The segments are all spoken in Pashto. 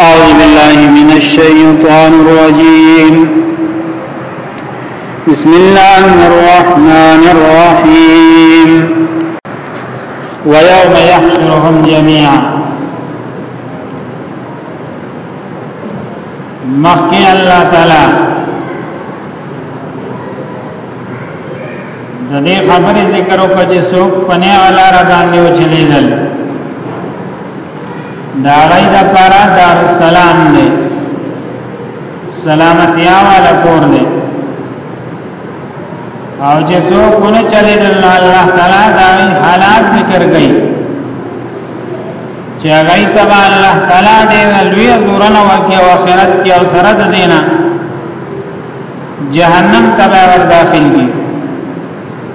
أعوذ بالله من الشيطان الرجيم بسم الله الرحمن الرحيم ويوم يحشرهم جميعا مخي الله تعالى د دې خبرې ذکر وکړي چې څوک پنه علا را باندې وچلیدل دا غي د پارا دار السلام دی سلامتی والا کور دی او چې څوک ونه چلے د الله تعالی دا حالات ذکر کړي چې هغه تبع الله تعالی دې لوی زورن واقع او آخرت کې او سره د دینه جهنم تبع ور داخل دي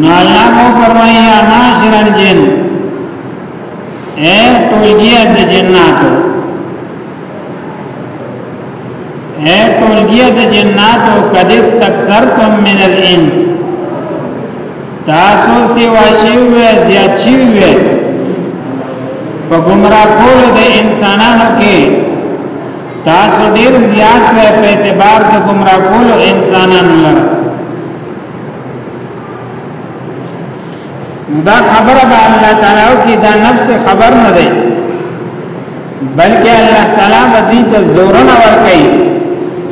نو الله مو فرمایي یا معاشر الجن اے ټولګي د جناتو اے ټولګي د جناتو کدی تکثر تم من الان تاسو سی واشي وې زیات شي وې په ګمراه کول د انسانانو کې تاسو ډیر زیات شوی په اعتبار د گمراه کولو انسانانو لره دا خبره به الله تعالی او کی دا نفس خبر نه دی بلکې الله تعالی به دې ته زور نه ورکړي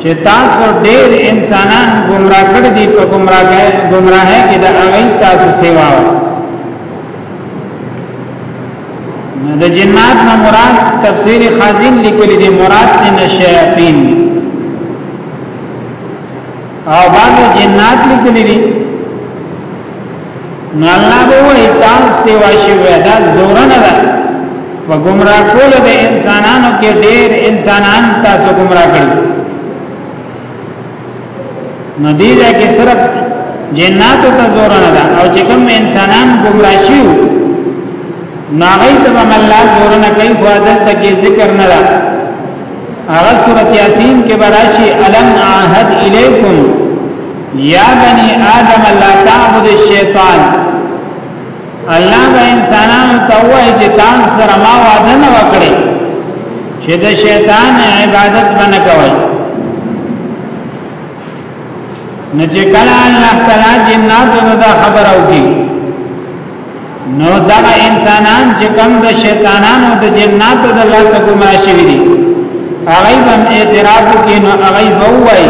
چې تاسو ډیر انسانان گمراه کړ دي په گمراهه گمراهه کې دا هغه تاسو سیوا وکړي د جنات نه مراد تفسیر خازن لیکلی دی مراد نه شیاطین او بعد جنات لیکلی دی نو الله به وای تاسو سیوا شي ودا زور نه ده و گمراه کول د انسانانو کې ډېر انسانان تاسو گمراه کړی نو دې ځای کې صرف جناتو ته زور نه ده او چې کوم انسانان ګمرا شي نو هغه ته هم الله زور نه کوي خو دلته کې ذکر نه ده هغه سورۃ یاسین کې براشي الم عهد الیکم یا بنی آدم لا تعبد الشیطان الله به انسانانو ته وایي چې تاسو سره ما وعده نه وکړي چې د شیطان عبادت باندې کوي نو چې کله الله تعالی جناتو ته دا خبر او کی نو دا انسانان چې کم د شیطانانو د جناتو د لاس ګما شوی دي هغه باندې اعتراف کوي نو هغه وایي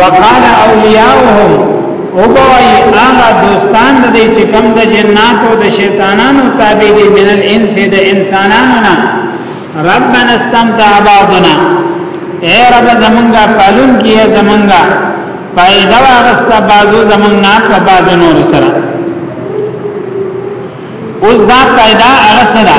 وقال اولیاءهم او بوای آغا دوستان د دې چې کم د جناتو د شیطانانو تابع دي من الانس د انسانانو نه ربنا استمتع بعضنا اے رب زمونږه پالون کیه زمونږه فائدہ واغستا بازو زمون نه په بازو نور سره اوس دا پیدا اغسره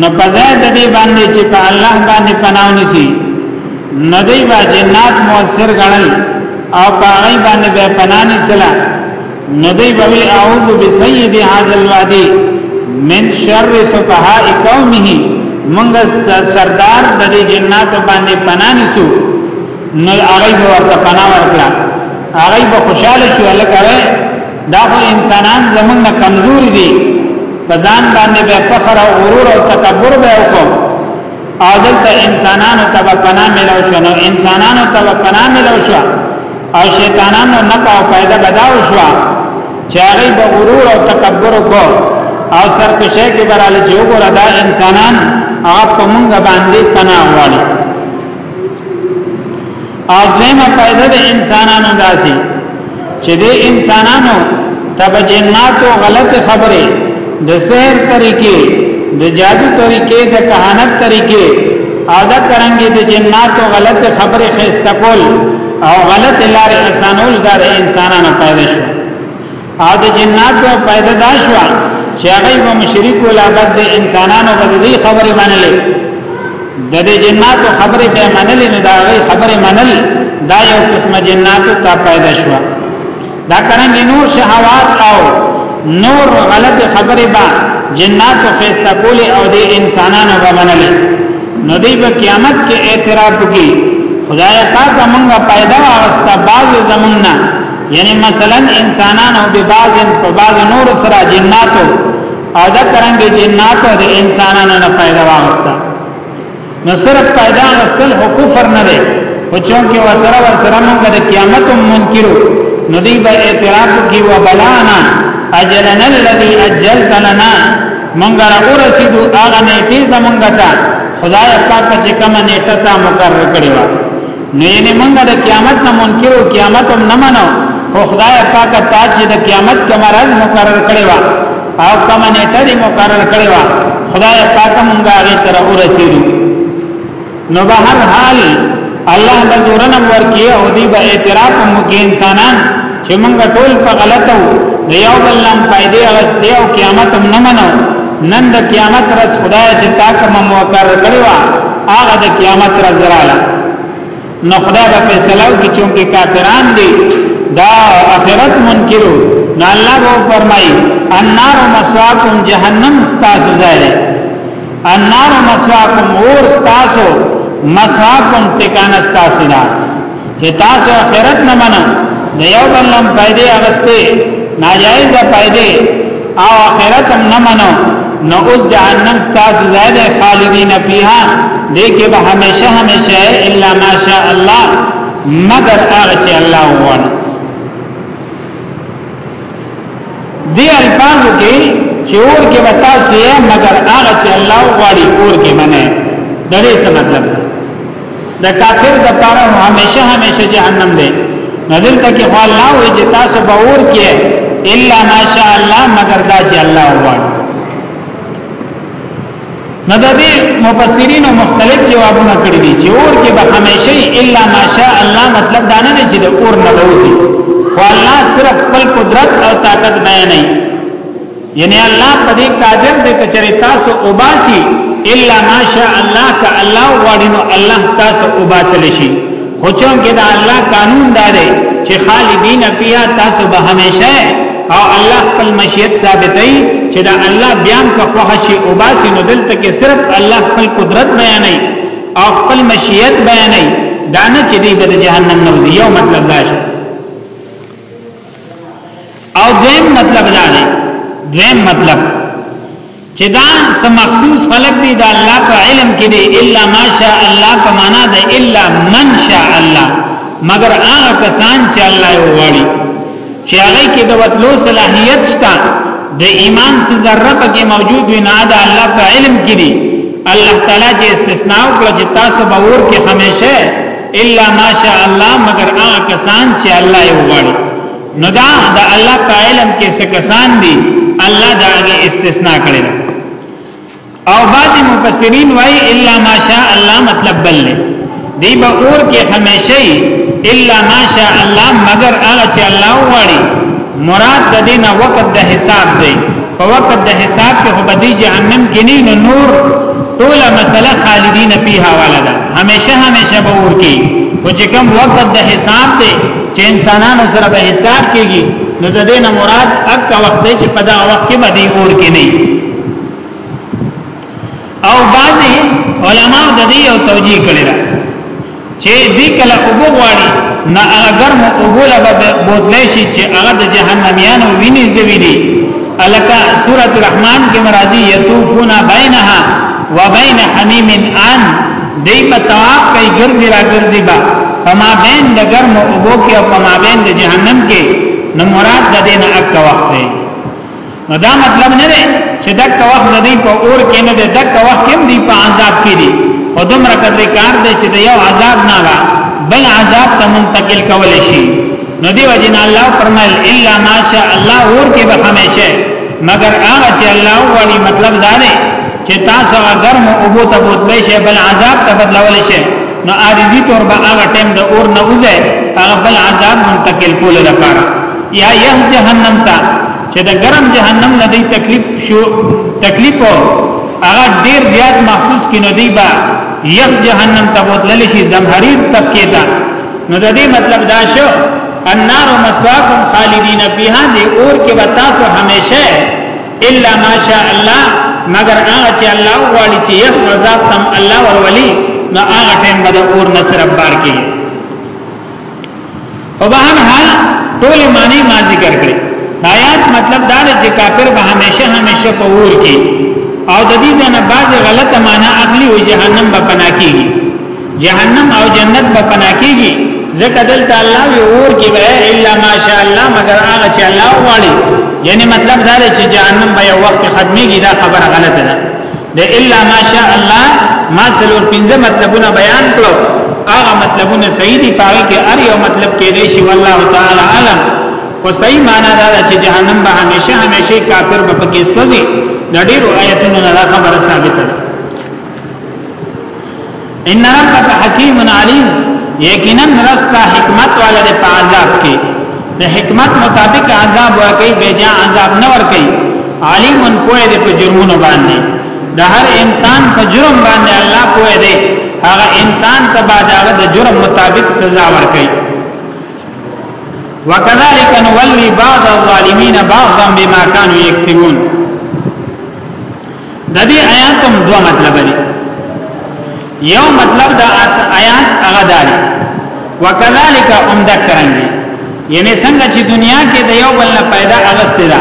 نو په ځای د دې باندې چې په الله باندې پناه ونیسي نو دی با جنات موثر غړل او په هغه باندې به پناه نیسلا نو دی به اعوذ بسید هذا الوادی من شر سفهاء قومه منګ سردار د دې جنات باندې پناه نیسو نو هغه ورته پناه ورکړه هغه به خوشاله شو لکه دا خو انسانان زمونږ نه کمزوري دي په ځان باندې به فخر او غرور او تکبر به وکړو او دلته انسانانو ته به پناه ملو شو نو انسانانو ته به پناه ملو شو او شیطانانو نه په فائدہ بداو شو چې هغه به غرور او تکبر وکړو او سرکشه کې براله چې وګوره دا انسانان هغه په مونږ باندې پناه واړي اځمه فائدہ د انسانانو داسي چې د انسانانو تبجناتو غلط خبره د سحر طریقې د جادو طریقې د کهانت طریقې او دا کرنګي د جناتو غلط خبره خسته کول او غلط لارې اسانول دار انسانانو پیدا شو او د جناتو پیدا دا شو چې هغه به مشرک ولا بس د انسانانو په دې خبره منلې د دې جناتو خبره به منلې نه دا غي خبره منل دا یو قسم جناتو ته پیدا شو دا کرنګ نور شهوات او نور غلط خبره به جناتو فیستا کولی او د انسانانو به منلې نو دی په قیامت کې اعتراف کوي خدای پاک موږ پیدا واغستا باز زمونږ یعنی مثلا انسانانو به بعض په بعض نور سره جناتو او دا کرنګ جناتو د انسانانو نه پیدا واغستا نو صرف پیدا غستل حقوق نه دی او چونکه وسره وسره موږ د قیامت منکرو نو دی به اعتراف کی و بلانا اجلنا الذي اجلت لنا موږ را ورسېدو هغه نیټه زمونږ ته خدای پاک چې کوم نیټه تا مقرر کړی و نو یې موږ د قیامت نه منکر او قیامت هم نه منو خو خدای پاک ته چې د قیامت کوم راز مقرر کړی و او کوم نیټه دې مقرر کړی و خدای پاک موږ هغه تر ورسېدو نو به هر حال الله به زورنم ورکی او دی به اعتراف هم کې انسانان چې موږ ټول په غلطو د یو بل نام فائدې اغستې او قیامت هم نه منو نن د قیامت رس خدای چې تا کوم موکر کړو هغه د قیامت رس رااله نو خدای به فیصله وکړي چې کافران دي دا اخرت منکرو نو الله به فرمایي النار مسواکم جهنم استاسو ځای النار مسواکم اور استاسو مسواکم ټکان استاسو نه چې تاسو آخرت نه منه د یو بل لم پیدا اغسته ناجایز پیدا او آخرت هم نه منو نو اوس جهنم تاسو زیاده خالدین فیها دې کې به همیشه همیشه الا ماشاء الله مگر هغه چې الله وونه دې الفاظو کې چې اور کې به تاسو یې مگر هغه چې الله غواړي اور کې منه د دې څه مطلب د کافر د پاره همیشه همیشه جهنم دی نو دلته کې خو الله وی چې تاسو به اور کې الا ماشاء الله مگر دا چې الله وغواړي نو د دې مفسرین مختلف جوابونه کړی دي چې اور کې به همیشه الا ماشاء الله مطلب دا نه چې د اور نه وځي خو الله صرف خپل قدرت او طاقت بیانوي یعنی الله په دې قادر دی کچری تاسو وباسي الا ماشاء الله ک الله وړینو الله تاسو وباسل شي خو چونګه دا الله قانون داره چې خالدین فیها تاسو به همیشه او الله خپل مشیت ثابتای چې دا الله بیان کا خوښي او باسي نو دلته کې صرف الله خپل قدرت بیانای او خپل مشیت بیانای دانه چې دی به جهنم نوځي یو مطلب دا شي او دویم مطلب دا دی دویم مطلب چې دا سمخصوص خلق دی دا الله په علم کې دی الا ماشاء الله په معنا ده الا من شاء الله مگر هغه کسان چې الله یې وغواړي چې هغه کې د وتلو صلاحیت شته د ایمان څخه ذره پکې موجود وي نه دا الله په علم کې دی الله تعالی چې استثناء وکړه چې تاسو به ور کې همیشه الا ماشاء الله مگر هغه کسان چې الله یې وغواړي نو دا د الله په علم کې څه کسان دي الله دا هغه استثناء کړی او بعض مفسرین وایي الا ماشاء الله مطلب بل دی دی به اور کې همیشه الا ماشاء الله مگر هغه چې الله وغواړي مراد د دې نه وخت د حساب دی په وخت د حساب کې خو بدی جهنم کې نه نو نور ټول مسله خالدین فیها والا ده همیشه همیشه به ورکی او چې کوم وخت د حساب دی چې انسانانو سره به حساب کیږي نو د دې نه مراد اک وخت چې په دا وخت کې بدی ورکی نه او بعضی علما د دې یو توجیه کړی دا چې دې کله اوبو غواړي نه هغه ګرم اوبو لا بوتلی شي چې هغه د جهنميانو ویني زوی دي الکه سورۃ الرحمن کې مرাজি یطوفون بینها وبین حمیم ان دې په طواف کې ګرځي را ګرځي با فما بین د ګرم اوبو کې او فما بین د جهنم کې نو مراد د دین اک وخت دی نو دا مطلب نه دی چې دک وخت دی په اور کې نه دی دک وخت کې دی په عذاب کې دی او دومره کتر کار دی چې یو عذاب نه وا بل عذاب ته منتقل کول شي نو دی وجه نه الله فرمایل الا ماشاء الله اور کې به همیشه مگر هغه چې الله والی مطلب دا دی چې تاسو هغه ګرم او بو ته بوتلی شي بل عذاب ته بدلول شي نو عارضی طور به هغه ټیم د اور نه وځي هغه بل عذاب منتقل کول لپاره یا یه جهنم ته چې د ګرم جهنم نه دی تکلیف شو تکلیف هغه ډیر زیات محسوس کینو دی با یخ جهنم ته بوتلل شي زمحریر طبقه ته نو د دې مطلب دا شو النار مسواکم خالدین فیها دی اور کې وتاسو همیشه الا ماشاء الله مگر هغه چې الله غواړي چې یخ عذاب تم الله ورولي نو هغه ټیم به د اور نه سره بار کیږي په بهر حال ټول معنی ما ذکر کړې آیات مطلب دا دی چې کافر به همیشه همیشه په اور کې او د دې ځنه بعض غلط معنی اخلي او جهنم به پنا کیږي جهنم او جنت به پنا کیږي ځکه دلته الله وی اور کې به الا ماشاء الله مگر هغه چې الله غواړي یعنی مطلب دا دی چې جهنم به یو وخت ختميږي دا خبره غلطه ده د الا ماشاء الله ما څلور پنځه مطلبونه بیان کړو هغه مطلبونه صحیح دي پاره کې هر یو مطلب کې دی شي والله تعالی علم او صحیح معنا دا ده چې جهنم به همیشه همیشه کافر به پکې سوځي د ډیرو آیتونو نه خبره ثابته ده ان ربک حکیم علیم یقینا رستا حکمت والا د عذاب کې د حکمت مطابق عذاب ورکړي به جا عذاب نه ورکړي علیم کوی د جرمونو باندې د هر انسان په جرم باندې الله کوی دی هغه انسان ته بعد هغه د جرم مطابق سزا ورکړي وکذالک نولی بعض الظالمین بعضا بما كانوا یکسبون د دې آیات هم دوه مطلب دي یو مطلب د آیات هغه داري وکذالک هم ذکرنګي یعنی څنګه چې دنیا کې د یو بل نه پیدا اغسته ده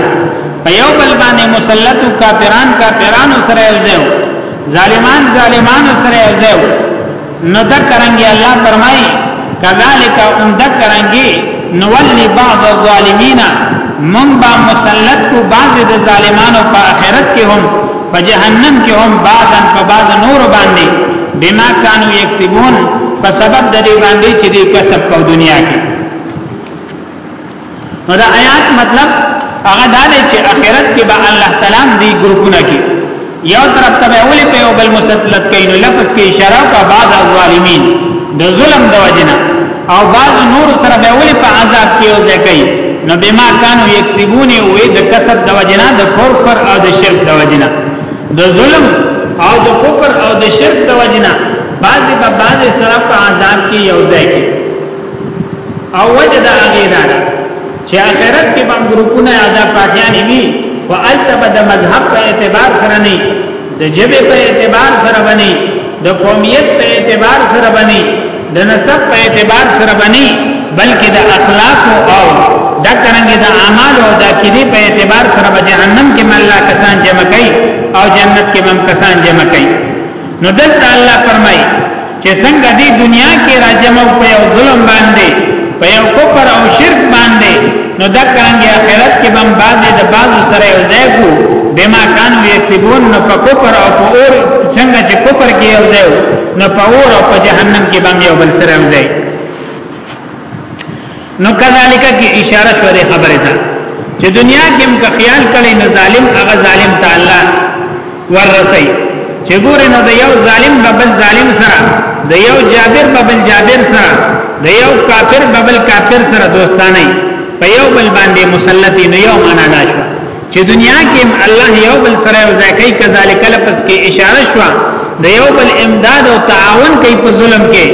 په یو بل باندې مسلط کافران کافرانو سره یو ځای ظالمان ظالمانو سره یو ځای نو دکرنګي الله فرمایي کذالک ان دکرنګي نولی بعض الظالمین من با مسلط کو بعض د ظالمانو په آخرت کې هم په جهنم کې هم بعضن په بعض نور باندې بما كانوا یکسبون په سبب د دې باندې چې دې کسب کو دنیا کې نو دا آیات مطلب هغه دا دی چې آخرت کې به الله تعالی دې ګروپونه کې یو طرف ته ولې په یو بل مسلط کین لفظ کې اشاره کا بعد الظالمین د ظلم د وجنا او بعض نور سره به ولې په عذاب کې او ځکې نو بما کانوا یکسبون او د کسب د وجنا د کفر او د شرک د وجنا د ظلم او د کفر او د شرک د وجنا بعضی په بعضی سره په عذاب کې یو ځای کې او وجه دا هغه دا ده چې آخرت کې باندې ګروپونه ادا پاتیانې وي او التبه د مذهب په اعتبار سره نه د جبه په اعتبار سره بني د قومیت په اعتبار سره بني د نسب په اعتبار سره بني بلکې د اخلاق او د کرنګي د اعمال او د کړي په اعتبار سره به جهنم کې مله کسان جمع کوي او جنت کې هم کسان جمع کوي نو دلته الله فرمایي چې څنګه دې دنیا کې راجم او په یو ظلم باندې په یو کفر او شرک باندې نو دا څنګه آخرت کې بم بازي د بازو سره یو ځای کو بما كانوا يكسبون نو په کفر او په اور څنګه چې کفر کې یو ځای نو په اور او په جهنم کې بم یو بل سره یو ځای نو کذالک کی اشاره شو ده خبره ده چې دنیا کې هم که خیال کړي نه ظالم هغه ظالم ته الله ورسي چې ګوره نو د یو ظالم ببل ظالم سره د یو جابر ببل جابر سره د یو کافر ببل کافر سره دوستانه په یو بل باندې مسلطي نو یو معنا ناشو چې دنیا کې الله یو بل سره یو ځای کوي کذالک لپس کې اشاره شو د یو بل امداد او تعاون کوي په ظلم کې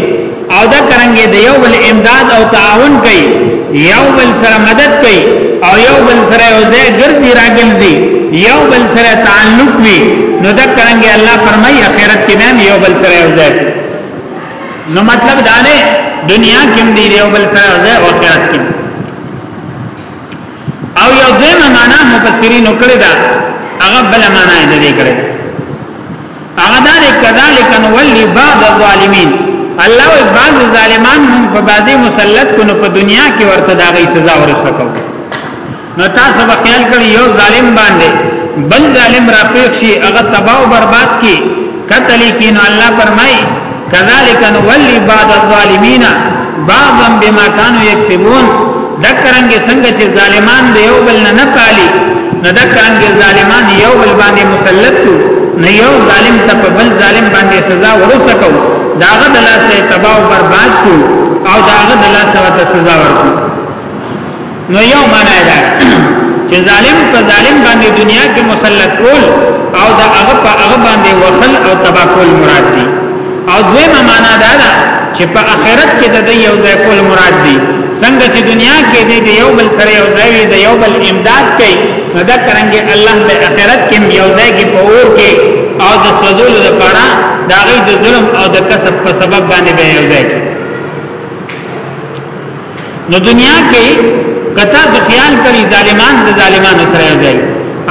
او دا کرانګي د یو بل امداد او تعاون کوي یو بل سره مدد کوي او یو بل سره یو ځای ګرځي راګرځي یو بل سره تعلق وي نو دا کرانګي الله فرمایي اخرت کې نه یو بل سره یو ځای نو مطلب دا نه دنیا کې هم دی یو بل سره یو ځای او آخرت کې او یو دیمه معنا مفسرین کړی دا هغه بل معنا یې دې کړی هغه دا کذالک نولی بعض الظالمین الله او بعض ظالمان هم په بعضی مسلط کو نو په دنیا کې ورته دا غي سزا ورسکو نو تاسو په خیال کړی یو ظالم باندې بل ظالم را پیښ شي هغه تباہ او برباد کی قتل کین الله فرمای کذالک نولی بعض الظالمین بعضا بما كانوا يكسبون دکرنګ څنګه چې ظالمان دی یو بل نه پالي نو دکرنګ ظالمان یو بل باندې مسلط کو نه یو ظالم ته په بل ظالم باندې سزا ورسته کو داغه د لاسه تباہ او برباد کو او داغه د لاسه ته سزا ورکو نو یو معنا ده چې ظالم په ظالم باندې دنیا کې مسلط کول او دا هغه په هغه باندې وصل او تبا کول مراد دي او دویمه معنا دا ده چې په آخرت کې د دې یو ځای کول مراد دي څنګه چې دنیا کې دې د یو بل سره یو ځای وي د یو بل امداد کوي نو دا څنګه الله د آخرت کې یو ځای کې په اور کې او د سوزولو لپاره دا غي د ظلم او د کسب په سبب باندې به یو ځای نو دنیا کې کته خیال کړي ظالمان د ظالمانو سره یو ځای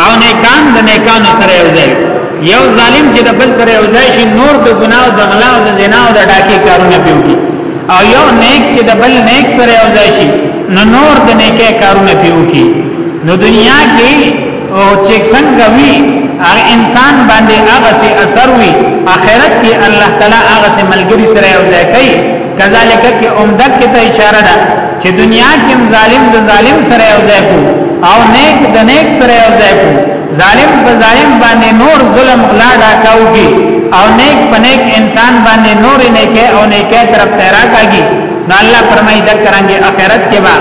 او نیکان د نیکانو سره یو ځای یو ظالم چې د بل سره یو ځای شي نور د ګناه او د غلا او د زنا او د ډاکې کارونه پیوږي او یو نیک چې د بل نیک سره یو ځای شي نو نور د نیکه کارونه پیوږي نو دنیا کې او چې څنګه وی هغه انسان باندې هغه سي اثر وی اخرت کې الله تعالی هغه سي ملګری سره یو ځای کوي کذالک کې عمدہ کې ته اشاره ده چې دنیا کې ظالم د ظالم سره یو ځای کو او نیک د نیک سره یو ځای کو ظالم په ظالم باندې نور ظلم غلا ډاکاو کی او نیک په نیک انسان باندې نور نیکه او نیکه طرف ته راکاږي نو الله فرمایي د کرانګي اخرت کې با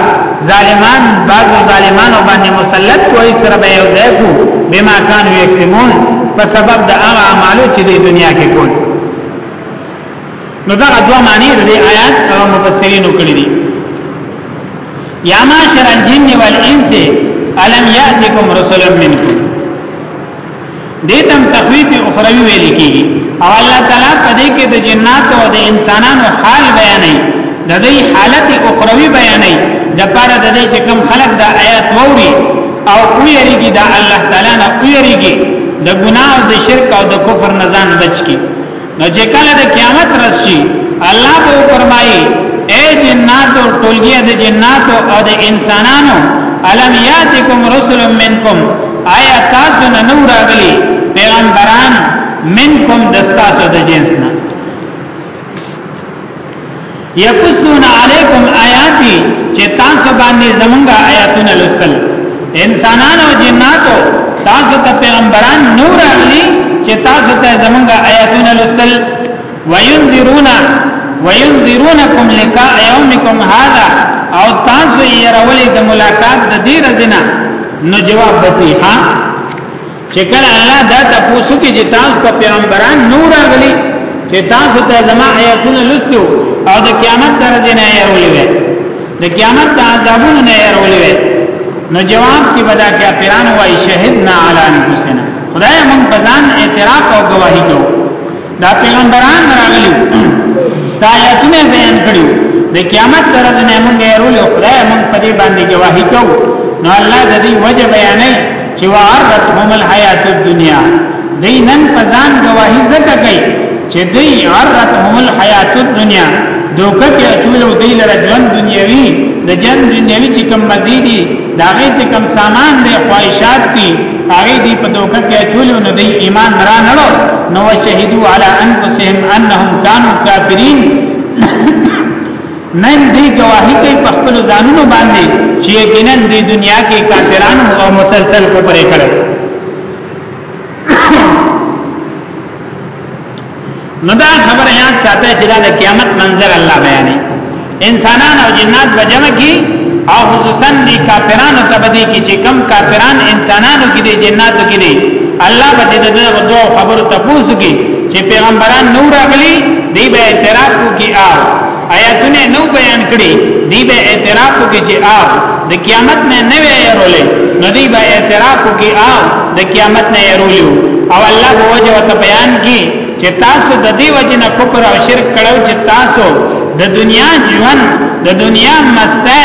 ظالمان بعضو ظالمانو باندې مسلط کوئی سره به یو ځای کو بما کانوا یکسمون په سبب د هغه اعمالو چې د دنیا کې کول نو دا دوه معنی د آیات او مفسرینو کړی دي یا معاشر الجن والانس الم یاتکم رسول منکم دیتم تخویف اخروی ویل کیږي او الله تعالی په دې کې د جنات او د انسانانو حال بیانوي د دې حالت اخروی بیانوي د پاره د دې چې کوم خلق د آیات ووري او ویریږي د الله تعالی نه ویریږي د ګناه او د شرک او د کفر نه ځان بچ کی نو چې کله د قیامت راشي الله به فرمایي اے جناتو ټولګي د جناتو او د انسانانو الم یاتکم رسل منکم آیا تاسو نه نو راغلي پیغمبران منکم دستاسو د جنس نه یقصون علیکم آیاتی چې تاسو باندې زمونږه آیاتونه لوستل انسانان او جناتو تاسو ته پیغمبران نور اغلی چې تاسو ته زمونږه آیاتونه لوستل وینذرون وینذرونکم لقاء یومکم هذا او تاسو یې راولې د ملاقات د دې رزنه نو جواب بسیحه چې کله الله دا تاسو کې چې تاسو ته پیغمبران نور راغلي چې تاسو ته زما آیاتونه لستو او د قیامت درځې نه یارولې وي د قیامت د عذابونو نه یارولې وي نو جواب کې بدا کې پیران وای شهیدنا علی انفسنا خدای موږ بزان اعتراف او گواہی کوو دا پیغمبران راغلي ستایتونه بیان کړي د قیامت ورځ نه موږ یې رول خدای موږ په دې باندې گواهی کوو نو الله د دې وجه بیانې چې وارتهم الحیات الدنیا دې نن پزان گواهی زکه کوي چې دې عرتهم الحیات الدنیا دوکه کې اچولو دې لره ژوند دنیوي د ژوند دنیوي چې کوم مزيدي داغه چې کوم سامان دې خواهشات دي هغه دی په دوکه کې اچول نو دی ایمان را نړو نو شهیدو علی انفسهم انهم کانوا کافرین نن دی گواہی کوي په خپل ځانونو باندې چې یقینا د دنیا کې کافرانو او مسلسل کوپرې کړو نو دا خبره یاد ساته چې دا د قیامت منظر الله بیانې انسانان او جنات په جمع کې او خصوصا دي کافرانو ته بدی کې چې کم کافران انسانانو کې دي جناتو کې دي الله به دې دغه دوه خبرو ته پوسږي چې پیغمبران نور اغلي دی به اعتراف کوي او آیاتونه نو بیان کړي دی به اعتراف کوي چې آ د قیامت نه نه ویرولې نو دی به اعتراف کوي آ د قیامت نه ویرولې او الله به وجه ته بیان کړي چې تاسو د دې وجه نه کفر او شرک کړو چې تاسو د دنیا ژوند د دنیا مسته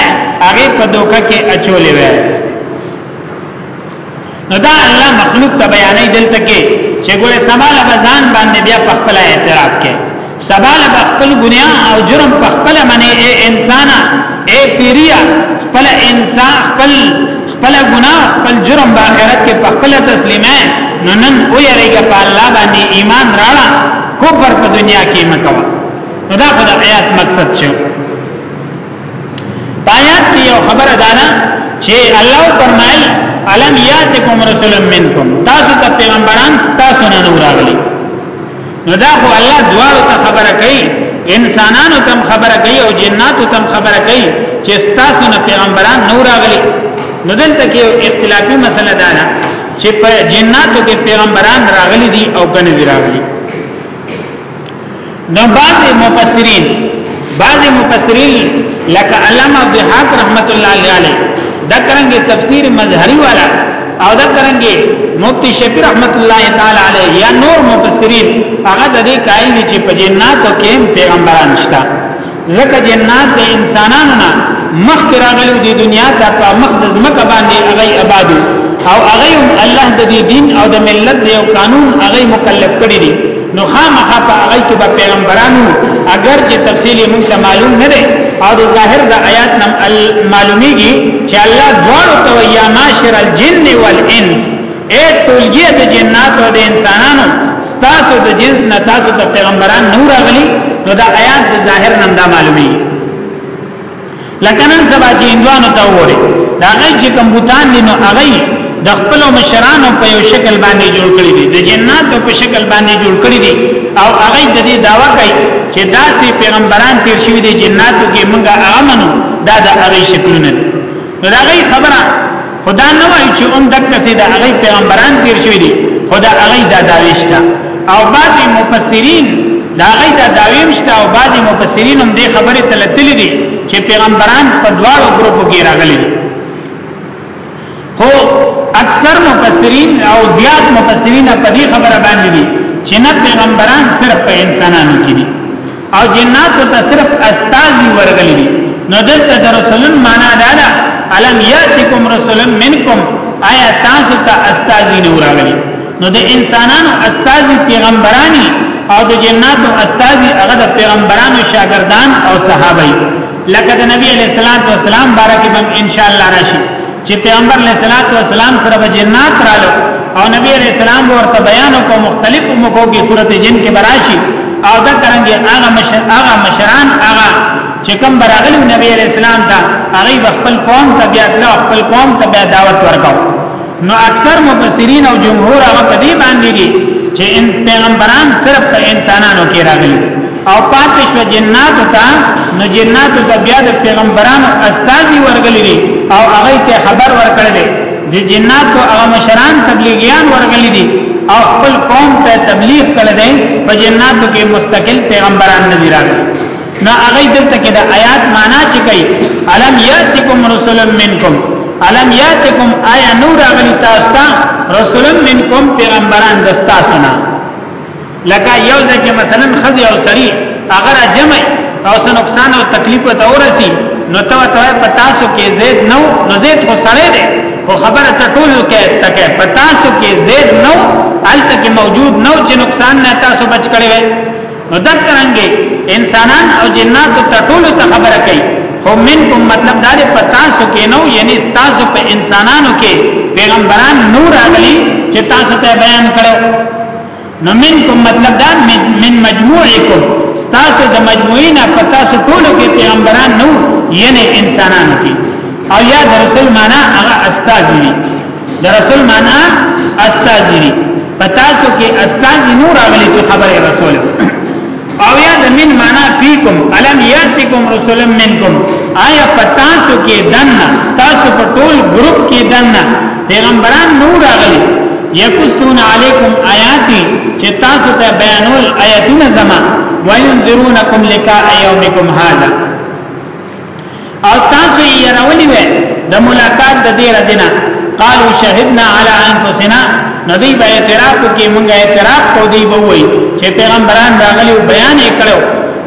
هغه په دوکه کې اچولې وای نو دا الله مخلوق ته بیانې دلته کې چې ګوره سبا له ځان باندې بیا په خپل اعتراف کې سبا له خپل ګناه او جرم په خپل منې اے انسان اے پیریا خپل انسان خپل خپل ګناه خپل جرم په آخرت کې په خپل تسلیمه نو نن او یریګه په الله باندې ایمان راړه کفر په دنیا کې مکوا نو دا خدای آیات مقصد شو پایات کې یو خبره ده نه چې الله فرمایل علم یاتکم رسول منکم تاسو ته پیغمبران تاسو نه نور راغلي نو دا خو الله دواړو ته خبره کوي انسانانو تم خبره کوي او جناتو تم خبره کوي چې تاسو نه پیغمبران نور راغلي نو دلته کې اختلافي مسله ده نه چې په جناتو کې پیغمبران راغلي دي او کنه دي راغلي نو بعض مفسرین بعض مفسرین لکه علامه عبد الحق رحمت الله علیه دا کرنګي تفسیر مظهری والا او دا کرنګي مفتی شفیع رحمت الله تعالی علیه یا نور مفسرین هغه د دې قائل دي چې په جناتو کې پیغمبران شته ځکه جنات د انسانانو نه مخ راغلي د دنیا ته په مخ د زمکه باندې هغه آبادو او هغه هم الله د دې دین او د ملت یو قانون هغه مکلف کړی دی نو خامخا په هغه کې به پیغمبرانو اگر چې تفصیلی موږ ته معلوم نه دی او د ظاهر د آیات نم معلومیږي چې الله دوړو تو یا معاشر الجن والانس اے ټولګي د جنات او د انسانانو تاسو د جنس نه تاسو ته پیغمبران نور راغلي نو دا آیات د ظاهر نن دا معلومي لکه نن سبا چې هندوانو ته وره دا غي چې کوم بوتان دي نو هغه د خپل مشرانو په یو شکل باندې جوړ کړی دي د جناتو په شکل باندې جوړ کړی دي او هغه د دې داوا کوي چې داسې پیغمبران تیر شوی دي جناتو کې مونږه امنو دا د هغه شکلونه نو دا غي خبره خدا نه وایي چې اون دک سي دا غي پیغمبران تیر شوی دي خدا غي دا داويشته او بعضي مفسرین دا غي دا داويشته او بعضي مفسرین هم دې خبره تلتلې دي چې پیغمبران په دواړو ګروپو کې راغلي دي خو اکثر مفسرین او زیات مفسرین په دې خبره باندې دي چې نه پیغمبران صرف په انسانانو کې دي او جنات ته صرف استاذي ورغلي دي نو دلته د رسولن معنا دا ده الم یاتکم رسول منکم آیا تاسو ته استاذي نه ورغلي نو د انسانانو استاذي پیغمبراني او د جناتو استاذي هغه د پیغمبرانو شاګردان او صحابه لکه د نبی علیہ الصلوۃ والسلام بارکه ان شاء الله راشي چې پیغمبر علیه الصلاۃ والسلام سره به جنات رالو او نبی علیه السلام ورته بیان او مختلف موکو کې سورته جن کې براشي او دا څنګه هغه مشر هغه مشران هغه چې کوم براغلی نبی علیہ السلام ته هغه خپل قوم ته بیا تلو خپل قوم ته بیا دعوت ورکاو نو اکثر مفسرین او جمهور هغه په دې باندې دي چې ان پیغمبران صرف په انسانانو کې راغلي او پاتې شو جناتو ته نو جناتو ته بیا د پیغمبرانو استاذي ورغلي دي او هغه ته خبر ورکړي دي چې جناتو هغه مشران تبلیغیان ورغلي دي او خپل قوم ته تبلیغ کړي دي په جناتو کې مستقل پیغمبران نه دي راغلي نو هغه دلته کې د آیات معنا چې کوي الم یاتکم رسول منکم الم یاتکم آیا نور اغلی تاسو ته رسول منکم پیغمبران دستاسو نه لکه یو ځکه مثلا خزي او سړي اگر جمع او څه نقصان او تکلیف ته ورسی نو ته ته په تاسو کې زید نو نو زید خو سړی دی خو خبره ته ټول کې تکه په تاسو کې زید نو الته کې موجود نو چې نقصان نه تاسو بچ کړی وي نو دا څنګه انسانان او جنات ته ټول ته خبره کوي خو منکم مطلب دا دی په تاسو کې نو یعنی تاسو په انسانانو کې پیغمبران نور راغلي چې تاسو ته بیان کړو نو منکم مطلب دا من مجموعکم ستاسو د مجموعینا پتا سو ټولو کې پیغمبران نو یعنی انسانانو کې او یا د رسول معنا هغه استاد دی د رسول معنا استاد دی پتا سو کې استاد نور راغلی چې خبره رسول او یا د من معنا فیکم الم یاتکم رسول منکم آیا پتاسو کې دنه تاسو په ټول ګروپ کې دنه پیغمبران نو راغلي یقصون علیکم آیاتی چې تاسو ته بیانول آیاتونه زما وینذرونکم لقاء یومکم هذا او تاسو یې يرولې وې د ملاقات د دې رزنا قالو شهدنا على انفسنا ندی به اعتراف کوي مونږه اعتراف کو دی به وای چې پیغمبران راغلي او بیان یې کړو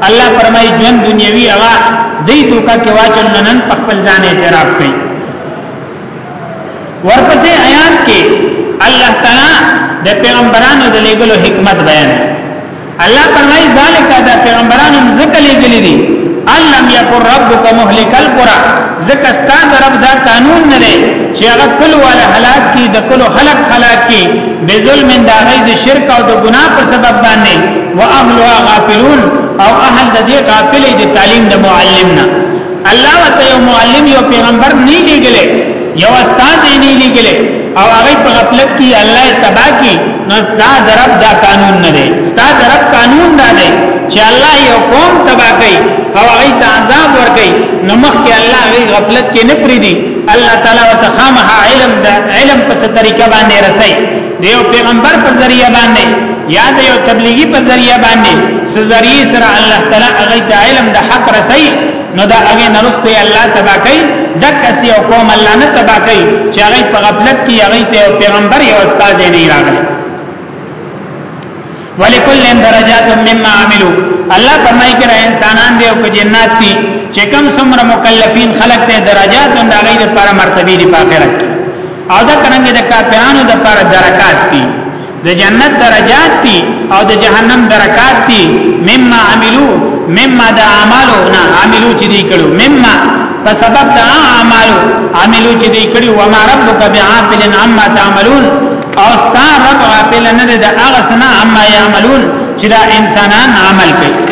الله فرمایي جن دنیوي هغه دې دوکا کې واچل نن په خپل ځان اعتراف کوي ورپسې آیات کې الله تعالی د پیغمبرانو د لګلو حکمت بیان الله فرمایي ذالک دا پیغمبران هم ذکر لګلې دي علم یکر ربک مهلک القرى ذکر ستاسو رب دا قانون نه دی چې هغه کل ولا هلاک کی د کل خلق هلاک کی به ظلم دا غي د شرک او د ګناه په سبب باندې واهلها غافلون او اهل د دې غافلې د تعلیم د معلم نه الله وتعالى معلم یو پیغمبر نه لګلې یو استاد یې نه لګلې او هغه په غفلت کې الله تبا کی نو دا درب دا قانون نه دی ستا درب قانون دا دی چې الله یو قوم تبا کوي او هغه ته عذاب ور کوي نو مخکې الله هغه غفلت کې نه پری دی الله تعالی وتخامه علم دا علم په طریقه باندې رسي دیو پیغمبر په ذریعہ باندې یا د یو تبلیغي په ذریعہ باندې سزری سره الله تعالی هغه ته علم د حق رسي نو دا هغه نرسته الله تبا کوي د کسي او قوم الله نه تبا کوي چې هغه په غفلت کې هغه ته پیغمبر یو استاد نه راغلی ولکل درجات مما عملو الله فرمایي چې انسانان دی او جنات دي چې کم څومره مکلفین خلق ته درجات او دغه لپاره مرتبه دي په آخرت او دا څنګه د کافرانو لپاره درکات دي د جنت درجات دي او د جهنم درکات دي مما عملو مما د اعمالو نه عملو چې دي کړو مما په سبب د اعمالو عملو چې دي کړو و ما ربک بعافل عما تعملون او ستا رب غافل نه ده د هغه سنا عما يعملون چې دا انسانان عمل کوي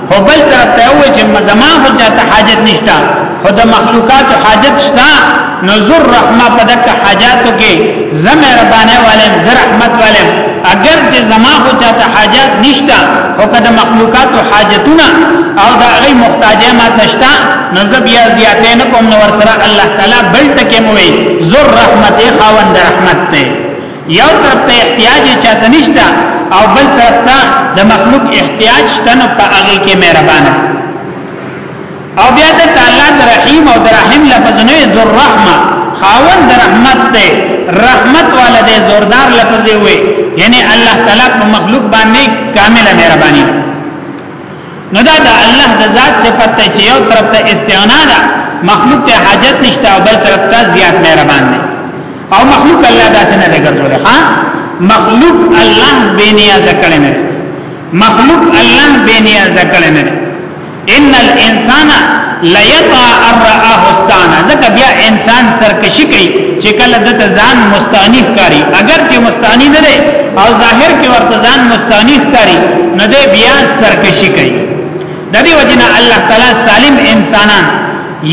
خو بل طرف ته وای چې زما خو چاته حاجت نشته خو د مخلوقات حاجت شته نذر رحمه په دغه حاجاتو کې زمه ربانه والم زر رحمت والم اگر چې زما خو چاته حاجت نشته او کده مخلوقات او حاجتونه او دا غي محتاجه ما تشتا نزب یا زیاتین کوم نور سره الله تعالی بل تکي موي زر رحمت خاوند رحمت ته یو طرف ته احتیاج چاته نشته او بل طرف ته د مخلوق احتیاج شته نو په هغه کې مهربان او بیا د تعالی د رحیم او د رحیم لفظونه ذو الرحمه خاوند د رحمت ته رحمت والا د زوردار لفظ وي یعنی الله تعالی په مخلوق باندې کامله مهرباني نو دا د الله د ذات صفت ته چې یو طرف ته استعنا ده مخلوق ته حاجت نشته او بل طرف ته زیات مهربان دی او مخلوق الله داسې نه ګرځول ښا مخلوق الله بے نیاز کړي نه مخلوق الله بے نیاز کړي نه ان الانسان ليطا الرآه استانه ځکه بیا انسان سرکشي کوي چې کله د ځان مستانی ښکاری اگر چې مستانی نه دی او ظاهر کې ورته ځان مستانی ښکاری نه دی بیا سرکشي کوي د دې وجنه الله تعالی سالم انسانان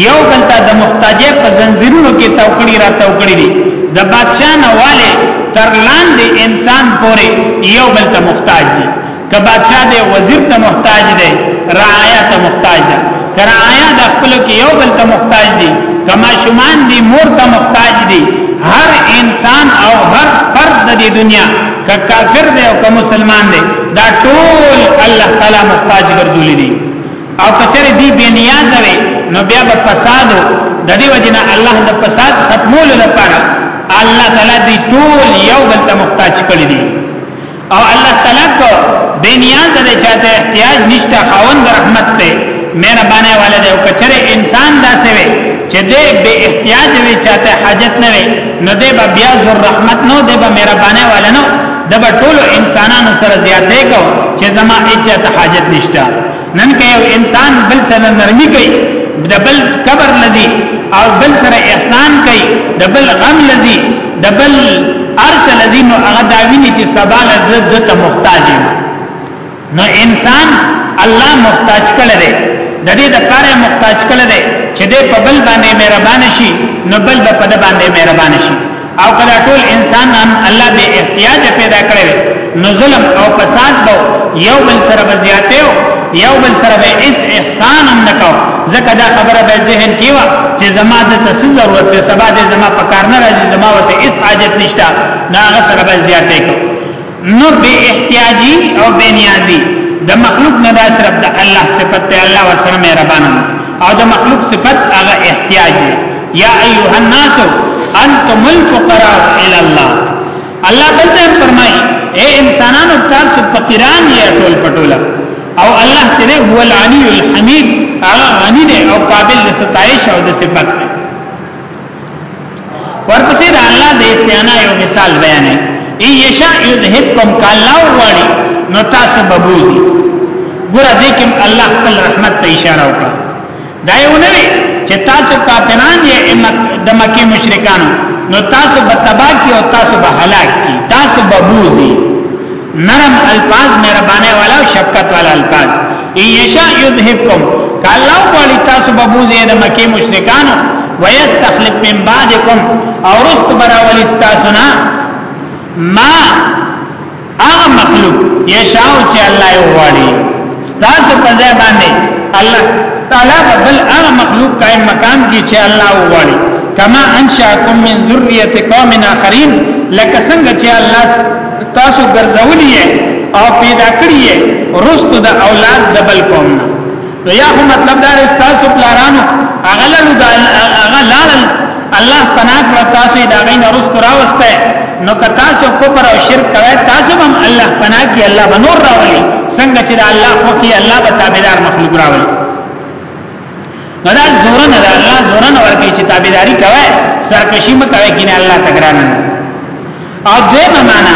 یو بل ته د محتاجې په زنجیرونو کې توکړی را توکړی دي د بادشاہ نه والے تر لاندې انسان پورې یو بل ته محتاج دي که بادشاہ دی وزیر ته محتاج دی رعایا ته محتاج دی که رعایا د خپل کې یو بل ته محتاج دی کما شومان دی مور ته محتاج دی هر انسان او هر فرد د دې دنیا که کافر دی او که مسلمان دی دا ټول الله تعالی محتاج ګرځولې دي او کچره دی بے نیاز وي نو بیا په فساد د دې وجنه الله د فساد ختمولو لپاره الله تعالی دی ټول یو بل ته محتاج کړی دي او الله تعالی کو بے نیاز دے چاہتے احتیاج نشتا خاوند رحمت تے مہربانه والا دی او کچره انسان داسې وي چې د به احتیاج وي چاته حاجت نه وي نو د به بیا زر رحمت نو د به مهربانه والا نو د به ټول انسانانو سره زیاتې کو چې زما اجازه حاجت نشته نن که یو انسان بل سره نرمی کوي د بل قبر لذي او بل سره احسان کوي د بل غم لذي د بل ارس لذي نو هغه دا ویني چې سبا لزه د ته محتاج نو انسان الله محتاج کړي دی د دې د پاره محتاج کړي دی چې د په بل باندې مهربان شي نو بل په د باندې مهربان شي او کله ټول انسانان الله به احتیاج پیدا کړي نو ظلم او فساد به یو بل سره بزیاته یو بل سره به اس احسان هم نکاو ځکه دا خبره به ذهن کې و چې زما د تاسو ضرورت ته سبا د زما په کار نه راځي زما وته اس حاجت نشته دا غسر به زیاته کو نو بے احتیاجی او بے نیازی د مخلوق نه دا صرف د الله صفت ته الله وسره مهربان او د مخلوق صفت هغه احتیاج دی یا ایها الناس انتم الفقراء الى الله الله بلته فرمای اے انسانانو تاسو فقیران یې ټول پټوله او الله چې هو العلی الحمید هغه غنی دی او قابل د ستایش او د صفت ورپسې د الله د استعانه یو مثال بیان ای یشا یذهبکم کالله وړي نو تاسو به بوزي ګور دې کوم الله خپل رحمت ته اشاره وکړه دا یو نه وي چې تاسو کافران یې امت د مکه مشرکانو نو تاسو به تباہ کی او تاسو به هلاک کی تاسو به بوزي نرم الفاظ مهربانه والا او شفقت والا الفاظ ان یشاء یذهبکم کله وړي تاسو به بوزي د مکه مشرکان ويستخلف من بعدکم او رست براول استاسنا ما هغه مخلوق یشاء چې الله یې وړي ستاسو په ځای باندې الله تعالی بل هغه مخلوق قائم مقام کی چې الله وړي کما انشاکم من ذریه قوم اخرین لکه څنګه چې الله تاسو ګرځولي یې او پیدا کړی یې رستو د اولاد د بل قوم نه نو یا هم مطلب دا رس تاسو پلارانو اغلل د اغلل الله پناه کړ تاسو دا غین رستو راوسته نو که تاسو کفر او شرک کوي تاسو هم الله پناه کی الله بنور راولي څنګه چې الله خو کی الله به تابعدار مخلوق راولي نو دا زورن دا الله زورن ورکی چې تابعداري کوي سرکشي مکوي کینه الله تګران او دویمه معنا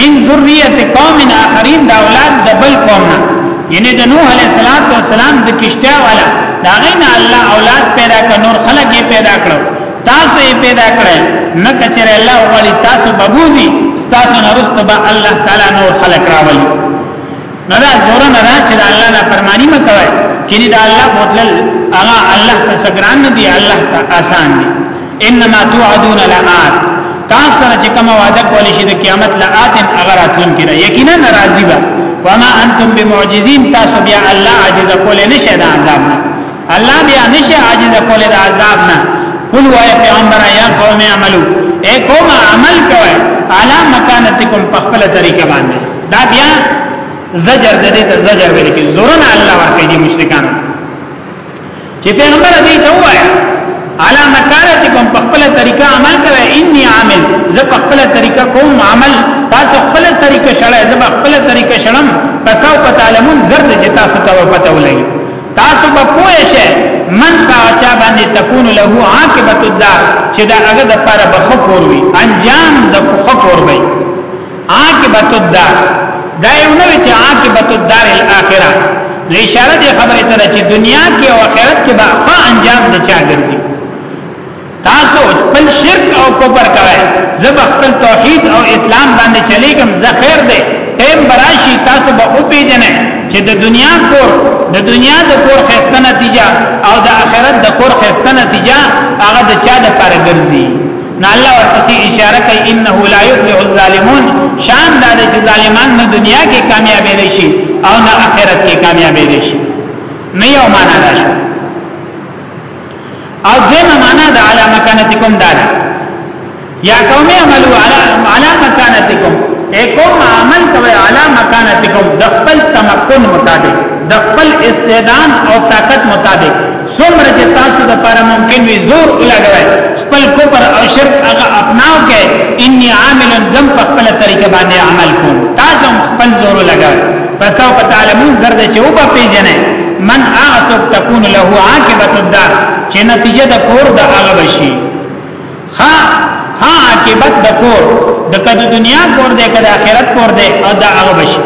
من ذریه قوم اخرین دا اولاد د بل قوم نه یعنی د نوح علیه السلام د کشته والا دا غینه الله اولاد پیدا کړ نور خلق یې پیدا کړو تاسو یې پیدا کړل نه کچره الله وړي تاسو بغوزي تاسو نه رسته به الله تعالی نور خلق راولي نه دا زور نه دا چې د الله نه فرمانی مکوي کینی دا الله بوتل هغه الله ته سګران دی الله ته آسان دی انما توعدون لآت تاسو سره چې کوم وعده کول شي د قیامت لآت اگر اتون کړه یقینا ناراضی به وما انتم بمعجزین تاسو بیا الله عاجز کول نه شي د عذاب نه الله بیا نشه عاجز کول د عذاب نه قل وای پیغمبر یا قوم عملو اے قوم عمل کوي علا مکانتکم په خپل طریقه باندې دا بیا زجر د دې ته زجر ویل کی زورن الله ورکه دي مشرکان چې پیغمبر دې ته وای علا مکانتکم په خپل طریقه عمل کوي انی عامل زه په خپل طریقه کوم عمل تاسو خپل طریقه شړای زه په خپل طریقه شړم پس او پتالمون زرد چې تاسو ته پته ولګي تاسو به پوه شئ من باچا باندې تكون له عاقبت الدار چې دا هغه د پاره به خکور وي انجام د خکور وي عاقبت الدار دا یو نو چې عاقبت الدار الاخره نو اشاره دې خبره ته چې دنیا کې او آخرت کې به ښه انجام د چا ګرځي تاسو خپل شرک او کفر کوي زب خپل توحید او اسلام باندې چلیږم زه خیر دی ټیم براشي تاسو به او پیجنې چې د دنیا کور د دنیا د کور خسته نتیجه او د آخرت د کور خسته نتیجه هغه د چا د پر ګرځي نه الله ورپسې اشاره کوي انه لا یفلح الظالمون شان دا چې ظالمان نه دنیا کې کامیاب دي شي او نه آخرت کې کامیاب دي شي نه یو معنا ده او دیمه معنا د علا مکانتکم داده یا قوم عملو علا, علا مکانتکم اے قوم عمل کوي علا مکانتکم د خپل تمکن مطابق د خپل استعداد او طاقت مطابق څومره چې تاسو د لپاره ممکن وي زور ولګوي خپل کفر او شرک هغه اپناو کې انی عامل زم په خپل طریقه باندې عمل کوم تاسو خپل زور لګوي پس او تعلمون زرد چې او په پیژنې من هغه څوک تكون له عاقبت الدار چې نتیجه د کور د هغه بشي ها ها عاقبت د کور د کده دنیا کور دی کده آخرت کور دی او د هغه بشي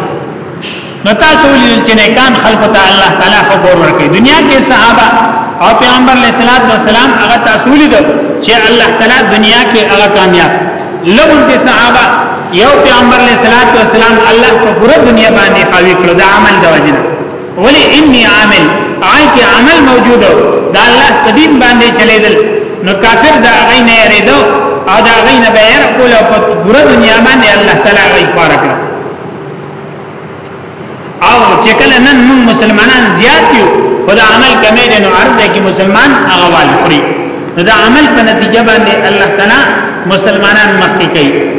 نو تاسو ولې چې نه کان خلق ته الله تعالی خو کور ورکړي دنیا کې صحابه او پیغمبر علیہ الصلوۃ والسلام هغه تاسو ولې چې الله تعالی دنیا کې هغه کامیاب لګون دي صحابه یو پیغمبر علیہ الصلوۃ والسلام الله په پوره دنیا باندې خاوي کړو دا عمل د وجنه ولی انی عامل آی کی عمل موجود دا الله تدین باندې چلیدل نو کافر دا غی نه یریدو او دا غی نه بیر کول په پوره دنیا باندې الله تعالی غی پاره کړو او چې کله نن موږ مسلمانان زیات یو خدا عمل کمې دي نو عرض کې مسلمان هغه وال خوري نو دا عمل په نتیجه باندې الله تعالی مسلمانان مخکې کوي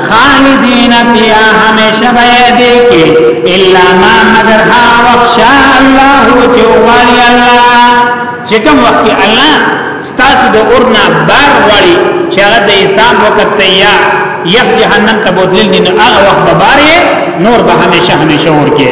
خالدین فیها همیشه بیدی کی الا ما مگر ها وخشا الله چه غوالی اللہ چه کم وقت اللہ ستاسو د اورنا بار غوالی چه اغا د حساب وقت تیا یخ جهنم تبودلل دین اغا وقت بباری نور به همیشه همیشه ورکی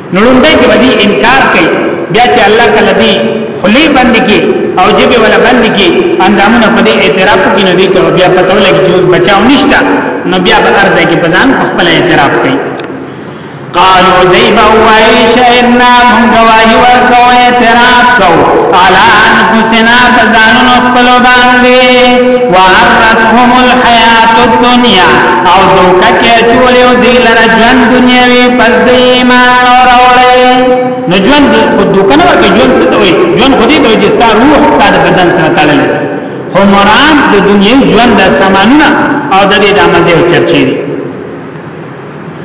نو لومبه کې بدی انکار کوي بیا چې الله کله دی خلی بند کی او جبه ولا بند کی اندامونه په دې اعتراف کې نو دي ته بیا پته ولګي چې بچاو نشته نو بیا به ارزه کې پزان خپل اعتراف کوي قالو دی بوائی شئرنا من گواہی ورکو اعتراف کو علا انفسنا فزانون اخبلو باندی وعرتهم الحیات الدنیا او دوکه کې اچولې او دی لره ژوند دنیاوی پس د ایمان او راوړې نو ژوند خو دوکه نه ورکه ژوند څه ته وي ژوند خو دې ته چې ستا روح ستا د بدن سره تړلې خو مراد د دنیا ژوند د سامانونه او د دې د مزه او چرچې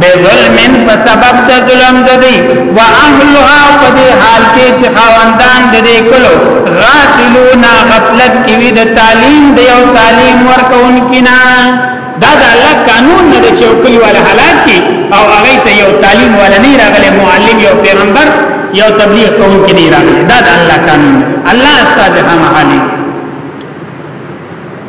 بظلم په سبب د ظلم د دی و اهلها په دې حال کې چې خاوندان د دې کلو غافلون غفلت کې وي د تعلیم د یو تعلیم ورکوونکي نه دا د الله قانون نه چې کلی ولا حالات کې او هغه ته یو تعلیم ولا نه راغلی معلم یو پیغمبر یو تبلیغ کوونکی نه راغلی دا د الله قانون الله استاد هم حالي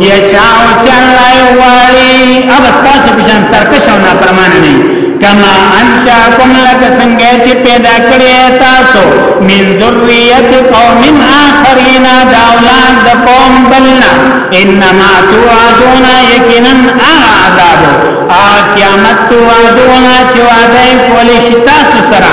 یا شاو چې الله یې غواړي هغه ستاسو په شان سرکش او نافرمانه نه کما انشاکم لک څنګه چې پیدا کړی تاسو من ذریت قوم آخرین دا اولاد د قوم بلنا انما توعدون یقینا عذاب ا قیامت توعدون چې وعده کول شي تاسو سره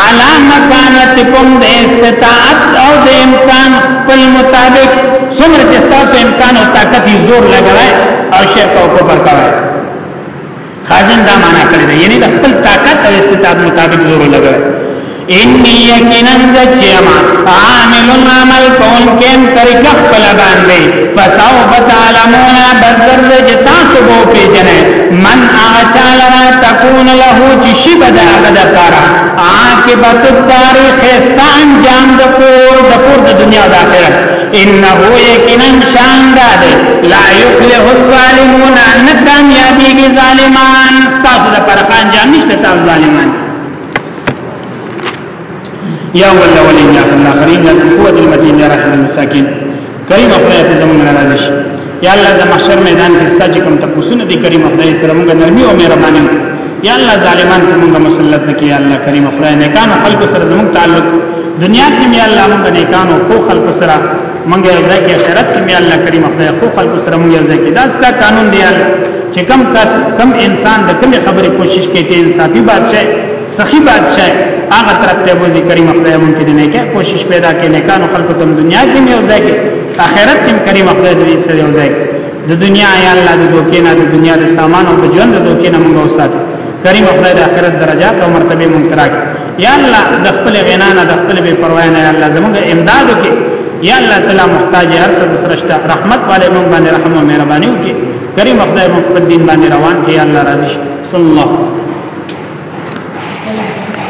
اعلی مکانت کوم د استطاعت او د امکان خپل مطابق څومره چې تاسو امکان او طاقت یې زور لګوي او شرک او کفر کوي خازن دا معنا کړی دی یعنی د خپل طاقت او استطاعت مطابق زور لګوي انی یقینا ذچما عامل عمل کون کین طریقه خپل باندې فسو بتعلمون بذر جتا سبو پیجنه من هغه چا لرا تکون له چې شی به د هغه د پاره عاقبت الدار خستا انجام د کور د کور د دنیا او د آخرت انه یقینا شان ده لا یفلح الظالمون نه کامیابیږي ظالمان ستاسو د پاره انجام نشته تاسو ظالمان یا ولولین یا الاخرین یا قوت المتین یا رحم المساکین کریم خدای ته زموږ ناراض شي یا الله د محشر میدان کې ستا چې کوم تپوسونه دي کریم خدای سره موږ نرمي او مهرباني یا الله ظالمان ته موږ مسلط نه کړي الله کریم خدای نه کانو خلق سره زموږ تعلق دنیا کې یا الله موږ نه کانو خو خلق سره موږ یو ځای کې آخرت کې یا الله کریم خدای خو خلق سره موږ یو ځای کې دا ستا قانون دی چې کم کس کم انسان د کم خبرې کوشش کوي ته انصافي بادشاہ سخی بادشاہ هغه طرف ته وځي کریم خدای مونږ کې نه کې کوشش پیدا کې نه کانو خلکو تم دنیا کې نه وځي کې اخرت کې کریم خدای دې سره وځي د دنیا یا الله د دوکې نه د دنیا د سامان او د ژوند د دوکې نه مونږ وساتي کریم خدای د اخرت درجات او مرتبه مونږ تراکي یا الله د خپل غنا نه د خپل بے پروايي نه یا الله زموږ امداد وکي یا الله تعالی محتاج هر څه سرشتہ رحمت والے مونږ باندې رحم او مهرباني وکي کریم خدای مو په دین باندې روان کړي الله راضي شي صلی الله